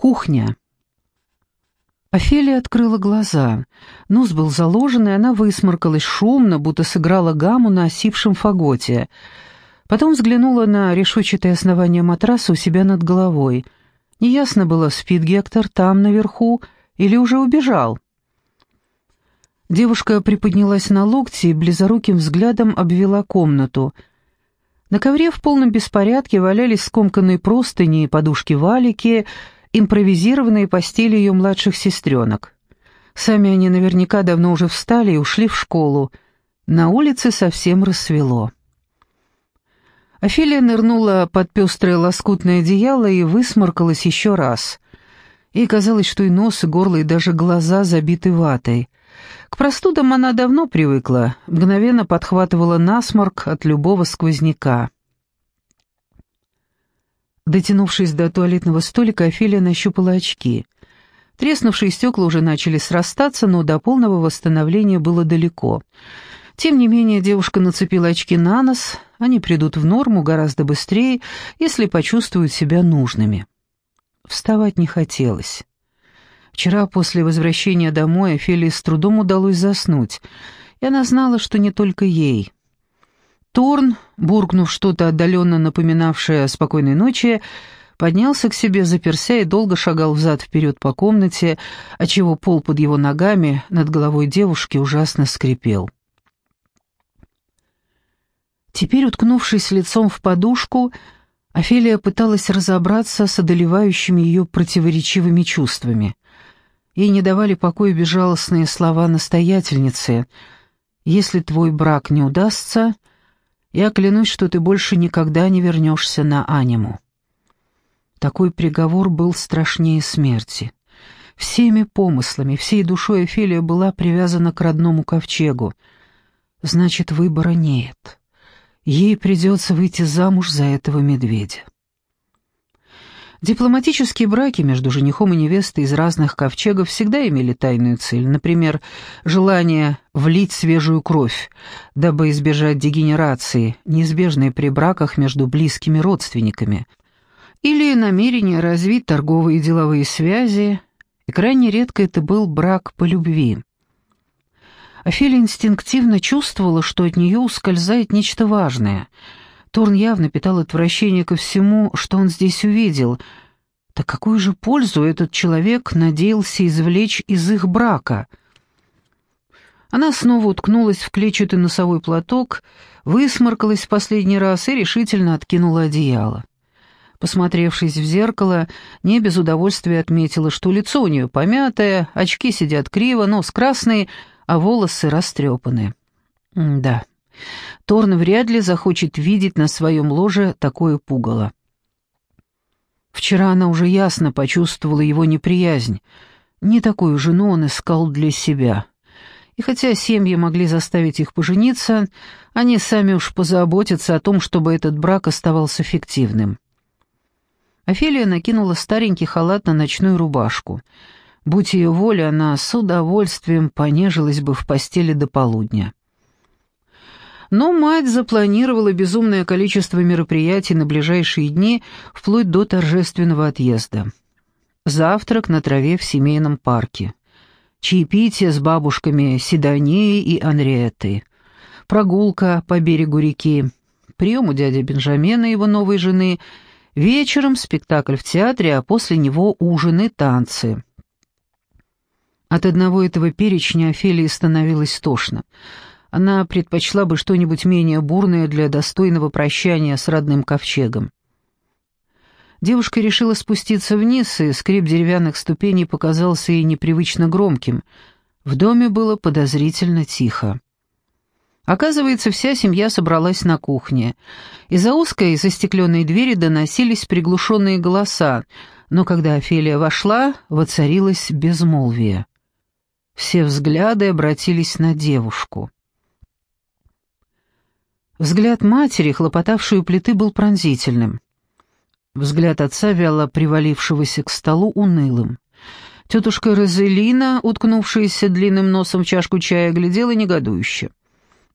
Кухня. Офелия открыла глаза. Нос был заложен, и она высморкалась шумно, будто сыграла гамму на осипшем фаготе. Потом взглянула на решетчатое основание матраса у себя над головой. Неясно было, спит Гектор там, наверху, или уже убежал. Девушка приподнялась на локти и близоруким взглядом обвела комнату. На ковре в полном беспорядке валялись скомканные простыни и подушки-валики, импровизированные постели ее младших сестренок. Сами они наверняка давно уже встали и ушли в школу. На улице совсем рассвело. Офелия нырнула под пестрое лоскутное одеяло и высморкалась еще раз. Ей казалось, что и нос, и горло, и даже глаза забиты ватой. К простудам она давно привыкла, мгновенно подхватывала насморк от любого сквозняка. Дотянувшись до туалетного столика, Офелия нащупала очки. Треснувшие стекла уже начали срастаться, но до полного восстановления было далеко. Тем не менее, девушка нацепила очки на нос, они придут в норму гораздо быстрее, если почувствуют себя нужными. Вставать не хотелось. Вчера после возвращения домой Офелии с трудом удалось заснуть, и она знала, что не только ей — Торн, буркнув что-то отдаленно напоминавшее о спокойной ночи, поднялся к себе, заперся и долго шагал взад-вперед по комнате, отчего пол под его ногами над головой девушки ужасно скрипел. Теперь, уткнувшись лицом в подушку, Офелия пыталась разобраться с одолевающими ее противоречивыми чувствами. Ей не давали покоя безжалостные слова настоятельницы «Если твой брак не удастся, я клянусь, что ты больше никогда не вернешься на аниму». Такой приговор был страшнее смерти. Всеми помыслами, всей душой Офелия была привязана к родному ковчегу. Значит, выбора нет. Ей придется выйти замуж за этого медведя. Дипломатические браки между женихом и невестой из разных ковчегов всегда имели тайную цель, например, желание влить свежую кровь, дабы избежать дегенерации, неизбежной при браках между близкими родственниками, или намерение развить торговые и деловые связи, и крайне редко это был брак по любви. Офелия инстинктивно чувствовала, что от нее ускользает нечто важное — Торн явно питал отвращение ко всему, что он здесь увидел. Так какую же пользу этот человек надеялся извлечь из их брака? Она снова уткнулась в клетчатый носовой платок, высморкалась в последний раз и решительно откинула одеяло. Посмотревшись в зеркало, не без удовольствия отметила, что лицо у нее помятое, очки сидят криво, нос красный, а волосы растрепаны. Да, Торн вряд ли захочет видеть на своем ложе такое пугало. Вчера она уже ясно почувствовала его неприязнь. Не такую жену он искал для себя. И хотя семьи могли заставить их пожениться, они сами уж позаботятся о том, чтобы этот брак оставался фиктивным. Офелия накинула старенький халат на ночную рубашку. Будь ее воля, она с удовольствием понежилась бы в постели до полудня. Но мать запланировала безумное количество мероприятий на ближайшие дни, вплоть до торжественного отъезда. Завтрак на траве в семейном парке. Чаепитие с бабушками Седонией и Анриетой. Прогулка по берегу реки. Прием у дяди Бенджамина и его новой жены. Вечером спектакль в театре, а после него ужин и танцы. От одного этого перечня Офелии становилось тошно. Она предпочла бы что-нибудь менее бурное для достойного прощания с родным ковчегом. Девушка решила спуститься вниз, и скрип деревянных ступеней показался ей непривычно громким. В доме было подозрительно тихо. Оказывается, вся семья собралась на кухне. Из-за узкой застекленной двери доносились приглушенные голоса, но когда Офелия вошла, воцарилось безмолвие. Все взгляды обратились на девушку. Взгляд матери, хлопотавшей у плиты, был пронзительным. Взгляд отца, вяло привалившегося к столу, унылым. Тетушка Розелина, уткнувшаяся длинным носом в чашку чая, глядела негодующе.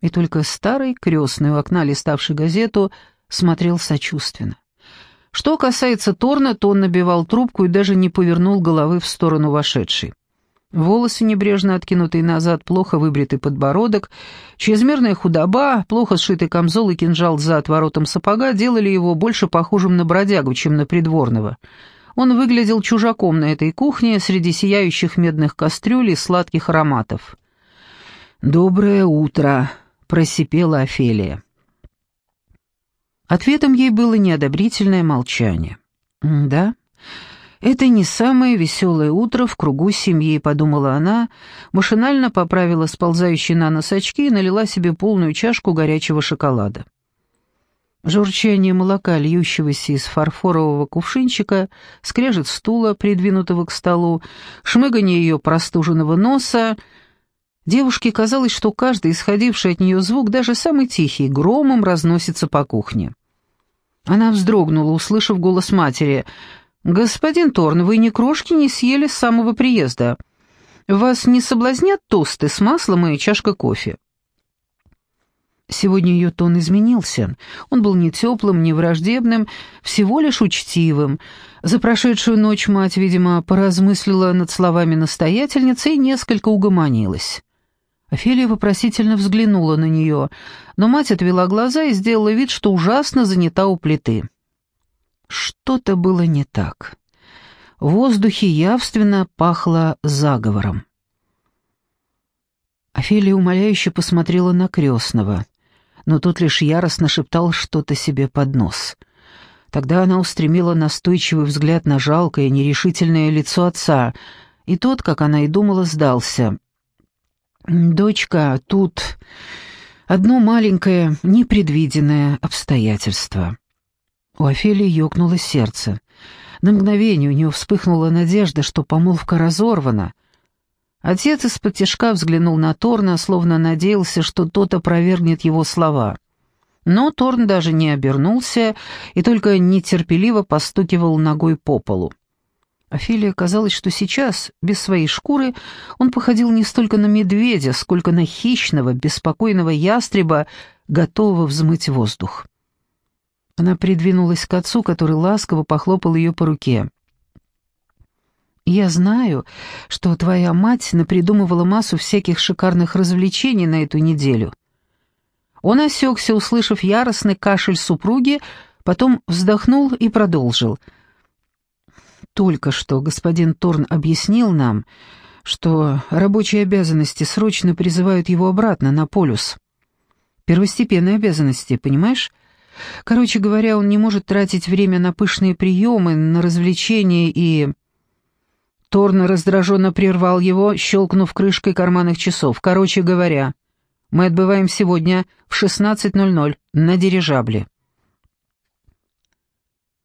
И только старый крестный у окна, листавший газету, смотрел сочувственно. Что касается Торна, то он набивал трубку и даже не повернул головы в сторону вошедшей. Волосы, небрежно откинутые назад, плохо выбритый подбородок, чрезмерная худоба, плохо сшитый камзол и кинжал за отворотом сапога делали его больше похожим на бродягу, чем на придворного. Он выглядел чужаком на этой кухне среди сияющих медных кастрюль и сладких ароматов. «Доброе утро», — просипела Офелия. Ответом ей было неодобрительное молчание. «Да, это не самое веселое утро в кругу семьи», — подумала она, машинально поправила сползающие на нос очки и налила себе полную чашку горячего шоколада. Журчание молока, льющегося из фарфорового кувшинчика, скрежет стула, придвинутого к столу, шмыганье ее простуженного носа. Девушке казалось, что каждый исходивший от нее звук, даже самый тихий, громом разносится по кухне. Она вздрогнула, услышав голос матери. «Господин Торн, вы ни крошки не съели с самого приезда. Вас не соблазнят тосты с маслом и чашка кофе?» Сегодня ее тон изменился. Он был не теплым, не враждебным, всего лишь учтивым. За прошедшую ночь мать, видимо, поразмыслила над словами настоятельницы и несколько угомонилась. Офелия вопросительно взглянула на нее, но мать отвела глаза и сделала вид, что ужасно занята у плиты. Что-то было не так. В воздухе явственно пахло заговором. Офелия умоляюще посмотрела на крестного но тот лишь яростно шептал что-то себе под нос. Тогда она устремила настойчивый взгляд на жалкое, нерешительное лицо отца, и тот, как она и думала, сдался. «Дочка, тут одно маленькое, непредвиденное обстоятельство». У Офелии ёкнуло сердце. На мгновение у нее вспыхнула надежда, что помолвка разорвана — Отец из-под тяжка взглянул на Торна, словно надеялся, что тот опровергнет его слова. Но Торн даже не обернулся и только нетерпеливо постукивал ногой по полу. Офелия казалось, что сейчас, без своей шкуры, он походил не столько на медведя, сколько на хищного, беспокойного ястреба, готового взмыть воздух. Она придвинулась к отцу, который ласково похлопал ее по руке. Я знаю, что твоя мать напридумывала массу всяких шикарных развлечений на эту неделю. Он осекся, услышав яростный кашель супруги, потом вздохнул и продолжил. Только что господин Торн объяснил нам, что рабочие обязанности срочно призывают его обратно на полюс. Первостепенные обязанности, понимаешь? Короче говоря, он не может тратить время на пышные приемы, на развлечения и... Торн раздраженно прервал его, щелкнув крышкой карманных часов. «Короче говоря, мы отбываем сегодня в 16.00 на дирижабле».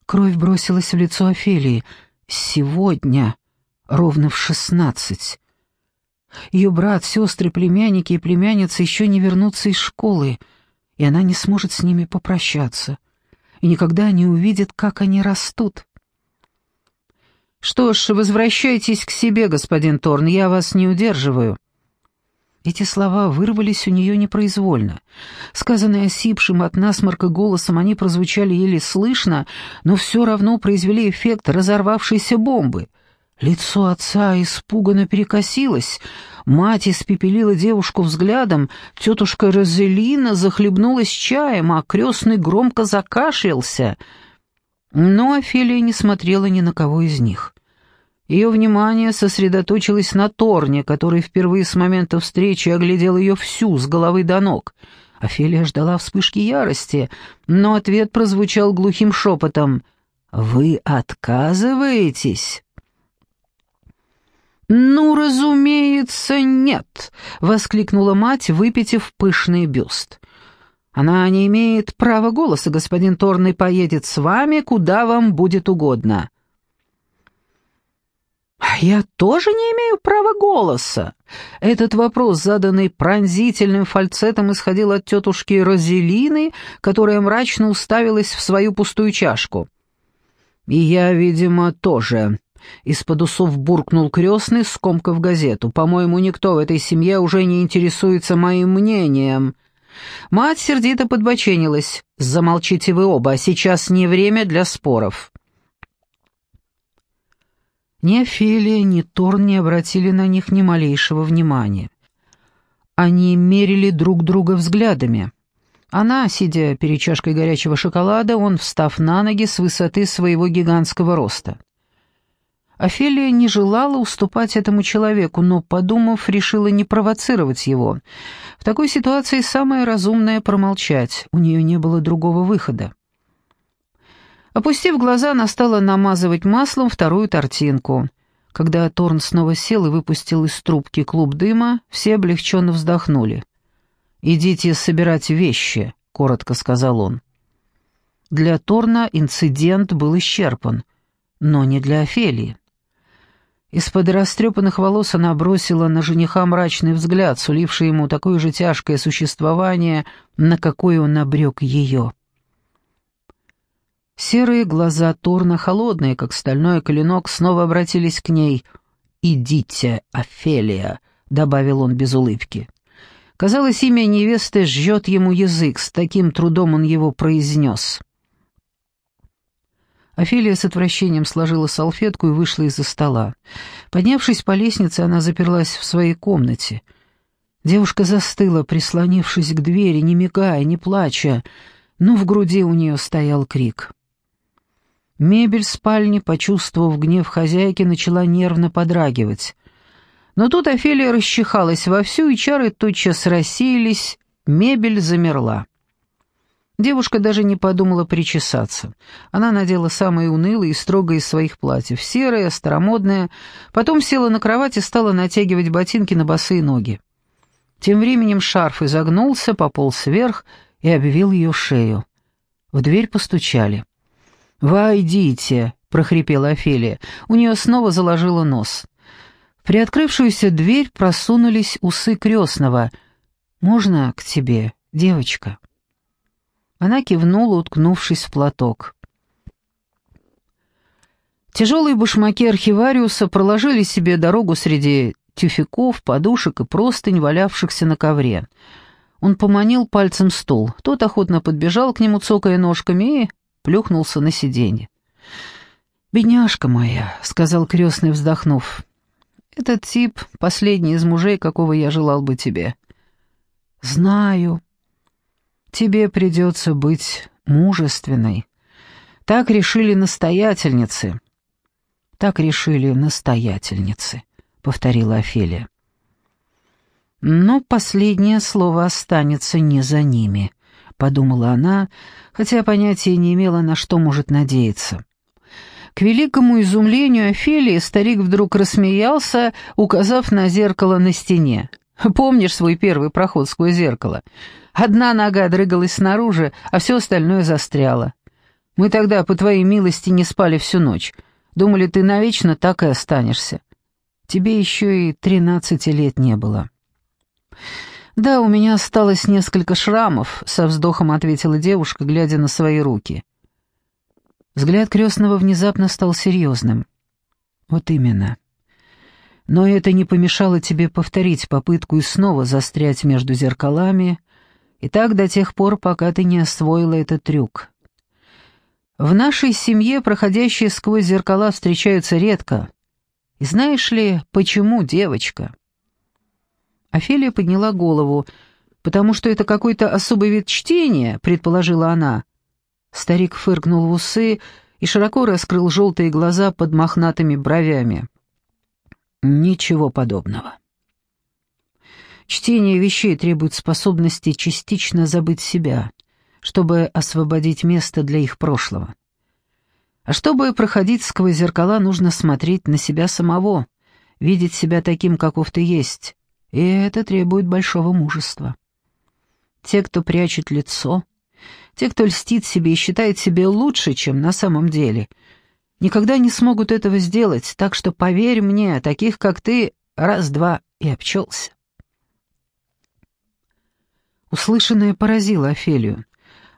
Кровь бросилась в лицо Офелии. «Сегодня, ровно в шестнадцать». Ее брат, сестры, племянники и племянница еще не вернутся из школы, и она не сможет с ними попрощаться, и никогда не увидит, как они растут. «Что ж, возвращайтесь к себе, господин Торн, я вас не удерживаю». Эти слова вырвались у нее непроизвольно. Сказанные осипшим от насморка голосом, они прозвучали еле слышно, но все равно произвели эффект разорвавшейся бомбы. Лицо отца испуганно перекосилось, мать испепелила девушку взглядом, тетушка Розелина захлебнулась чаем, а крестный громко закашлялся — но Офелия не смотрела ни на кого из них. Ее внимание сосредоточилось на Торне, который впервые с момента встречи оглядел ее всю, с головы до ног. Офелия ждала вспышки ярости, но ответ прозвучал глухим шепотом. «Вы отказываетесь?» «Ну, разумеется, нет!» — воскликнула мать, выпитив пышный бюст. Она не имеет права голоса, господин Торный поедет с вами, куда вам будет угодно». «Я тоже не имею права голоса». Этот вопрос, заданный пронзительным фальцетом, исходил от тетушки Розелины, которая мрачно уставилась в свою пустую чашку. «И я, видимо, тоже», — из-под усов буркнул крестный, скомкав газету. «По-моему, никто в этой семье уже не интересуется моим мнением». Мать сердито подбоченилась. «Замолчите вы оба, сейчас не время для споров». Ни Офелия, ни Торн не обратили на них ни малейшего внимания. Они мерили друг друга взглядами. Она, сидя перед чашкой горячего шоколада, он, встав на ноги с высоты своего гигантского роста. Офелия не желала уступать этому человеку, но, подумав, решила не провоцировать его. В такой ситуации самое разумное — промолчать, у нее не было другого выхода. Опустив глаза, она стала намазывать маслом вторую тортинку. Когда Торн снова сел и выпустил из трубки клуб дыма, все облегченно вздохнули. «Идите собирать вещи», — коротко сказал он. Для Торна инцидент был исчерпан, но не для Офелии. Из-под растрепанных волос она бросила на жениха мрачный взгляд, суливший ему такое же тяжкое существование, на какое он обрек ее. Серые глаза Торна, холодные, как стальной клинок, снова обратились к ней. «Идите, Офелия», — добавил он без улыбки. Казалось, имя невесты жжет ему язык, с таким трудом он его произнес. Офелия с отвращением сложила салфетку и вышла из-за стола. Поднявшись по лестнице, она заперлась в своей комнате. Девушка застыла, прислонившись к двери, не мигая, не плача, но в груди у нее стоял крик. Мебель спальни, почувствовав гнев хозяйки, начала нервно подрагивать. Но тут Офелия расчихалась вовсю, и чары тотчас рассеялись, мебель замерла. Девушка даже не подумала причесаться. Она надела самое унылое и строгое из своих платьев, серое, старомодное, потом села на кровать и стала натягивать ботинки на босые ноги. Тем временем шарф изогнулся, пополз вверх и обвил ее шею. В дверь постучали. «Войдите!» — прохрипела Офелия. У нее снова заложило нос. В приоткрывшуюся дверь просунулись усы крестного. «Можно к тебе, девочка?» Она кивнула, уткнувшись в платок. Тяжелые башмаки архивариуса проложили себе дорогу среди тюфяков, подушек и простынь, валявшихся на ковре. Он поманил пальцем стул. Тот охотно подбежал к нему, цокая ножками, и плюхнулся на сиденье. «Бедняжка моя», — сказал крестный, вздохнув. «Этот тип — последний из мужей, какого я желал бы тебе». «Знаю», Тебе придется быть мужественной. Так решили настоятельницы. Так решили настоятельницы, повторила Офелия. Но последнее слово останется не за ними, подумала она, хотя понятия не имела, на что может надеяться. К великому изумлению Офелии старик вдруг рассмеялся, указав на зеркало на стене. «Помнишь свой первый проход сквозь зеркало? Одна нога дрыгалась снаружи, а все остальное застряло. Мы тогда, по твоей милости, не спали всю ночь. Думали, ты навечно так и останешься. Тебе еще и тринадцати лет не было». «Да, у меня осталось несколько шрамов», — со вздохом ответила девушка, глядя на свои руки. Взгляд крестного внезапно стал серьезным. «Вот именно. Но это не помешало тебе повторить попытку и снова застрять между зеркалами, и так до тех пор, пока ты не освоила этот трюк. В нашей семье проходящие сквозь зеркала встречаются редко. И знаешь ли, почему, девочка?» Офелия подняла голову. «Потому что это какой-то особый вид чтения», — предположила она. Старик фыркнул в усы и широко раскрыл желтые глаза под мохнатыми бровями. «Ничего подобного». Чтение вещей требует способности частично забыть себя, чтобы освободить место для их прошлого. А чтобы проходить сквозь зеркала, нужно смотреть на себя самого, видеть себя таким, каков ты есть, и это требует большого мужества. Те, кто прячет лицо, те, кто льстит себе и считает себя лучше, чем на самом деле, никогда не смогут этого сделать, так что поверь мне, таких, как ты, раз-два и обчелся. Услышанное поразило Офелию.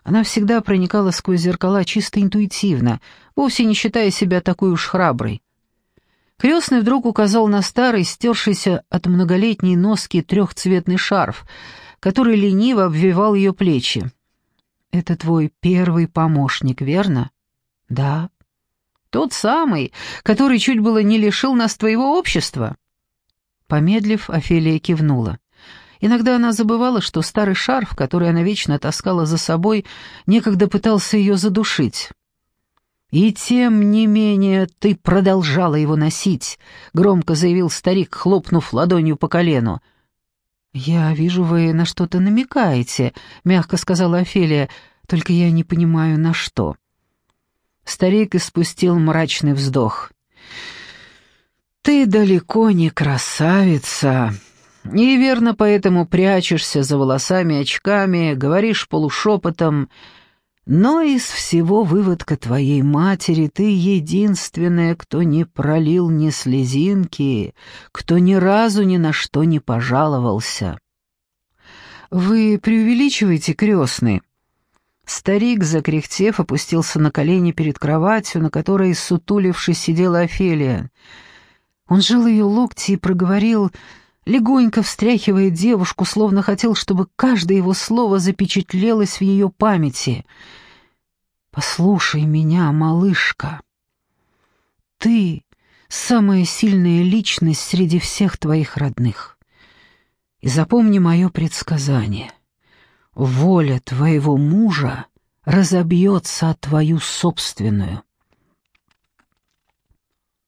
Она всегда проникала сквозь зеркала чисто интуитивно, вовсе не считая себя такой уж храброй. Крестный вдруг указал на старый, стершийся от многолетней носки трехцветный шарф, который лениво обвивал ее плечи. «Это твой первый помощник, верно?» «Да». «Тот самый, который чуть было не лишил нас твоего общества?» Помедлив, Офелия кивнула. Иногда она забывала, что старый шарф, который она вечно таскала за собой, некогда пытался ее задушить. «И тем не менее ты продолжала его носить», — громко заявил старик, хлопнув ладонью по колену. «Я вижу, вы на что-то намекаете», — мягко сказала Офелия, — «только я не понимаю, на что». Старик испустил мрачный вздох. «Ты далеко не красавица», и верно поэтому прячешься за волосами-очками, говоришь полушепотом, но из всего выводка твоей матери ты единственная, кто не пролил ни слезинки, кто ни разу ни на что не пожаловался. Вы преувеличиваете, крестный. Старик, закряхтев, опустился на колени перед кроватью, на которой, сутулившись, сидела Офелия. Он жил ее локти и проговорил легонько встряхивая девушку, словно хотел, чтобы каждое его слово запечатлелось в ее памяти. «Послушай меня, малышка. Ты — самая сильная личность среди всех твоих родных. И запомни мое предсказание. Воля твоего мужа разобьется о твою собственную».